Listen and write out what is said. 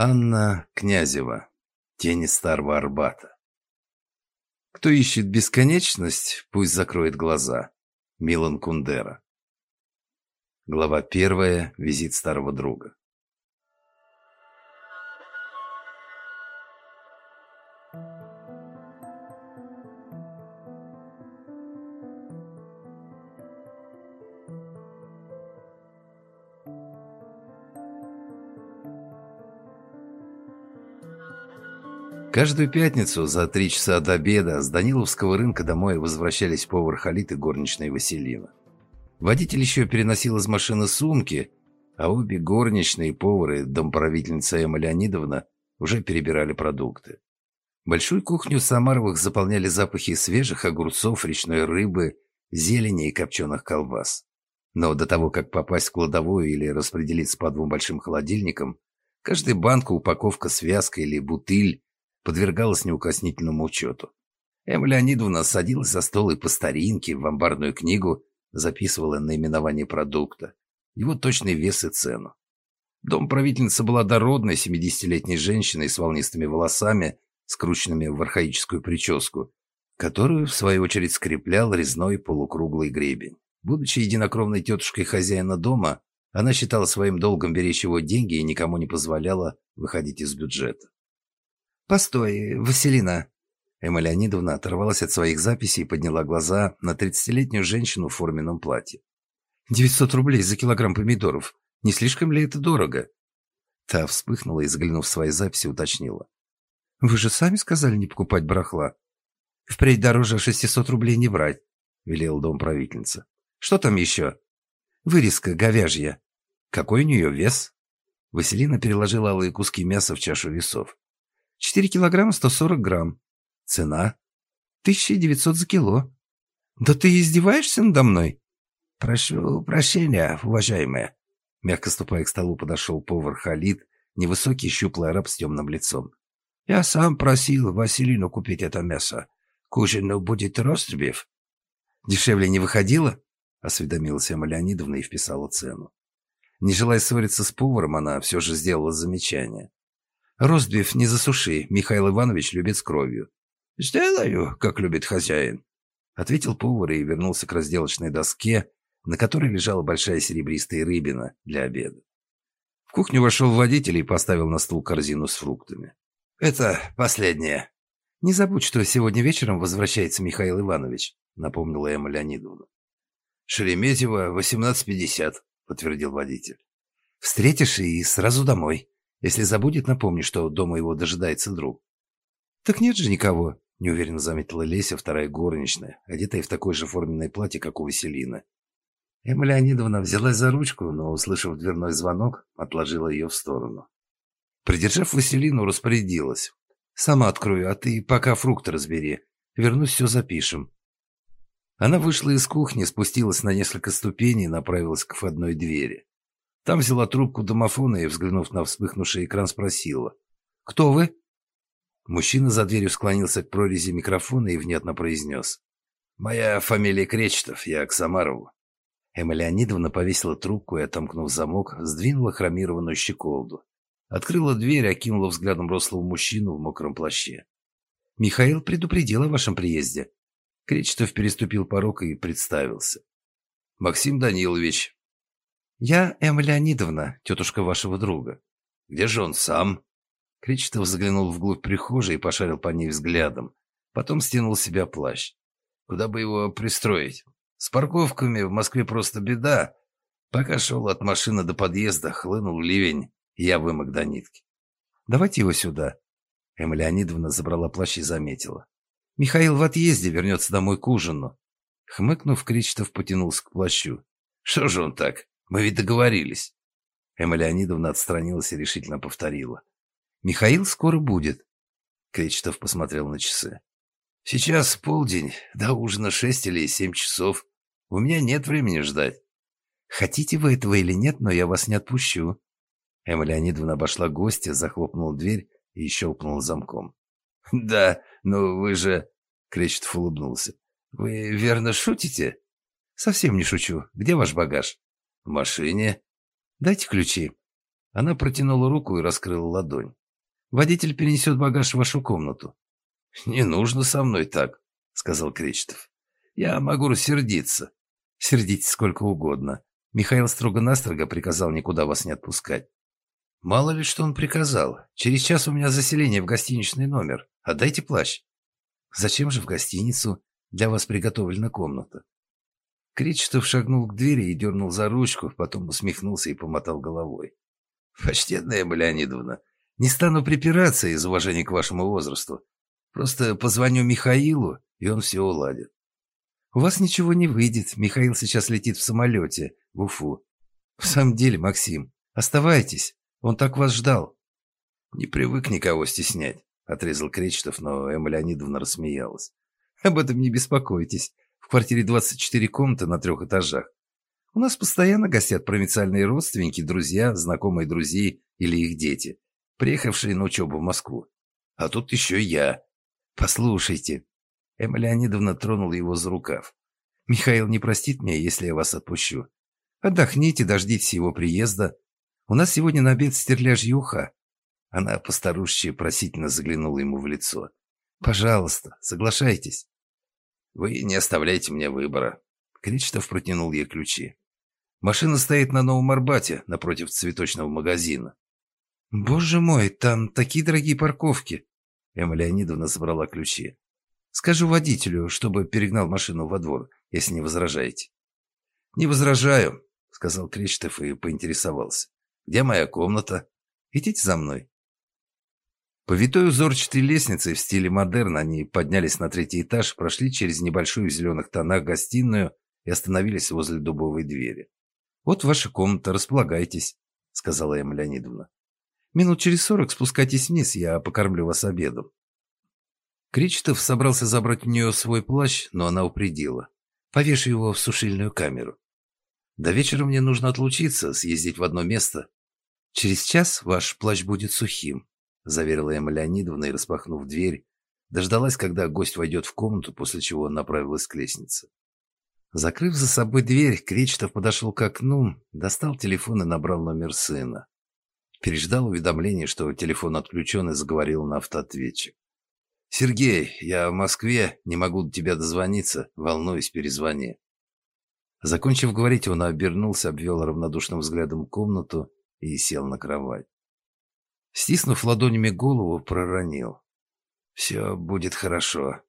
Анна Князева. Тени старого Арбата. Кто ищет бесконечность, пусть закроет глаза. Милан Кундера. Глава первая. Визит старого друга. Каждую пятницу за три часа до обеда с Даниловского рынка домой возвращались повар Халит и горничная Василина. Водитель еще переносил из машины сумки, а обе горничные, повары, домправительница Эмма Леонидовна уже перебирали продукты. Большую кухню Самаровых заполняли запахи свежих огурцов, речной рыбы, зелени и копченых колбас. Но до того, как попасть в кладовую или распределиться по двум большим холодильникам, каждая банка, упаковка, связка или бутыль подвергалась неукоснительному учету. Эмма Леонидовна садилась за стол и по старинке в амбарную книгу записывала наименование продукта, его точный вес и цену. Дом правительницы была дородной 70-летней женщиной с волнистыми волосами, скрученными в архаическую прическу, которую, в свою очередь, скреплял резной полукруглый гребень. Будучи единокровной тетушкой хозяина дома, она считала своим долгом беречь его деньги и никому не позволяла выходить из бюджета. «Постой, Василина!» Эмма Леонидовна оторвалась от своих записей и подняла глаза на тридцатилетнюю женщину в форменном платье. «Девятьсот рублей за килограмм помидоров. Не слишком ли это дорого?» Та вспыхнула и, заглянув в свои записи, уточнила. «Вы же сами сказали не покупать барахла. Впредь дороже шестисот рублей не брать», — велел дом правительница. «Что там еще?» «Вырезка говяжья. Какой у нее вес?» Василина переложила алые куски мяса в чашу весов. Четыре килограмма сто сорок грамм. Цена? Тысяча девятьсот за кило. Да ты издеваешься надо мной? Прошу прощения, уважаемая. Мягко ступая к столу, подошел повар Халид, невысокий щуплый араб с темным лицом. Я сам просил Василину купить это мясо. К ужину будет ростбиф. Дешевле не выходило? Осведомилась Эмма Леонидовна и вписала цену. Не желая ссориться с поваром, она все же сделала замечание. Ростбиф не засуши, Михаил Иванович любит с кровью. «Сделаю, как любит хозяин», — ответил повар и вернулся к разделочной доске, на которой лежала большая серебристая рыбина для обеда. В кухню вошел водитель и поставил на стул корзину с фруктами. «Это последнее. Не забудь, что сегодня вечером возвращается Михаил Иванович», — напомнила Эмма Леонидовна. «Шереметьево, 18.50», — подтвердил водитель. «Встретишь и сразу домой», если забудет, напомни, что дома его дожидается друг. Так нет же никого, неуверенно заметила Леся, вторая горничная, одетая в такое же форменное платье, как у Василины. Эмма Леонидовна взялась за ручку, но, услышав дверной звонок, отложила ее в сторону. Придержав Василину, распорядилась. «Сама открою, а ты пока фрукты разбери. Вернусь, все запишем». Она вышла из кухни, спустилась на несколько ступеней и направилась к входной двери. Там взяла трубку домофона и, взглянув на вспыхнувший экран, спросила. «Кто вы?» Мужчина за дверью склонился к прорези микрофона и внятно произнес. «Моя фамилия Кречетов, я к Самарову». Эмма Леонидовна повесила трубку и, отомкнув замок, сдвинула хромированную щеколду. Открыла дверь, окинула взглядом рослого мужчину в мокром плаще. «Михаил предупредил о вашем приезде». Кречетов переступил порог и представился. «Максим Данилович, «Я Эмма Леонидовна, тетушка вашего друга». «Где же он сам?» Кречетов заглянул вглубь прихожей и пошарил по ней взглядом. Потом стянул с себя плащ. «Куда бы его пристроить? С парковками в Москве просто беда. Пока шел от машины до подъезда, хлынул ливень, и я вымок до нитки. Давайте его сюда». Эмма Леонидовна забрала плащ и заметила. «Михаил в отъезде, вернется домой к ужину». Хмыкнув, Кречетов потянулся к плащу. «Что же он так? Мы ведь договорились. Эмма Леонидовна отстранилась и решительно повторила. «Михаил скоро будет». Кречетов посмотрел на часы. «Сейчас полдень, до ужина шесть или семь часов. У меня нет времени ждать». «Хотите вы этого или нет, но я вас не отпущу». Эмма Леонидовна обошла гостя, захлопнула дверь и щелкнула замком. «Да, но вы же...» — Кречетов улыбнулся. «Вы верно шутите?» «Совсем не шучу. Где ваш багаж?» «В машине?» «Дайте ключи». Она протянула руку и раскрыла ладонь. «Водитель перенесет багаж в вашу комнату». «Не нужно со мной так», — сказал Кречетов. «Я могу рассердиться». «Сердитесь сколько угодно. Михаил строго-настрого приказал никуда вас не отпускать». «Мало ли, что он приказал. Через час у меня заселение в гостиничный номер. Отдайте плащ». «Зачем же в гостиницу? Для вас приготовлена комната». Кречетов шагнул к двери и дернул за ручку, потом усмехнулся и помотал головой. «Почтенная Леонидовна, не стану припираться из уважения к вашему возрасту. Просто позвоню Михаилу, и он все уладит». «У вас ничего не выйдет. Михаил сейчас летит в самолете в Уфу». «В самом деле, Максим, оставайтесь. Он так вас ждал». «Не привык никого стеснять», — отрезал Кречетов, но Эмма Леонидовна рассмеялась. «Об этом не беспокойтесь. В квартире 24 комнаты на трех этажах. У нас постоянно гостят провинциальные родственники, друзья, знакомые друзей или их дети, приехавшие на учебу в Москву. А тут еще я. Послушайте. Эмма Леонидовна тронула его за рукав. Михаил не простит меня, если я вас отпущу. Отдохните, дождитесь его приезда. У нас сегодня на обед стерляжья уха. Она постарушечья просительно заглянула ему в лицо. Пожалуйста, соглашайтесь. «Вы не оставляете мне выбора». Кречетов протянул ей ключи. «Машина стоит на Новом Арбате, напротив цветочного магазина». «Боже мой, там такие дорогие парковки!» Эмма Леонидовна забрала ключи. «Скажу водителю, чтобы перегнал машину во двор, если не возражаете». «Не возражаю», — сказал Кречетов и поинтересовался. «Где моя комната? Идите за мной». По витой узорчатой лестнице в стиле модерн они поднялись на третий этаж, прошли через небольшую в зеленых тонах гостиную и остановились возле дубовой двери. «Вот ваша комната, располагайтесь», — сказала Эмма Леонидовна. «Минут через сорок спускайтесь вниз, я покормлю вас обедом». Кречетов собрался забрать у нее свой плащ, но она упредила. «Повешу его в сушильную камеру. До вечера мне нужно отлучиться, съездить в одно место. Через час ваш плащ будет сухим заверила Эмма Леонидовна и, распахнув дверь, дождалась, когда гость войдет в комнату, после чего направилась к лестнице. Закрыв за собой дверь, Кречетов подошел к окну, достал телефон и набрал номер сына. Переждал уведомление, что телефон отключен и заговорил на автоответчик. «Сергей, я в Москве, не могу до тебя дозвониться, волнуюсь, перезвони». Закончив говорить, он обернулся, обвел равнодушным взглядом комнату и сел на кровать. Стиснув ладонями голову, проронил. «Все будет хорошо.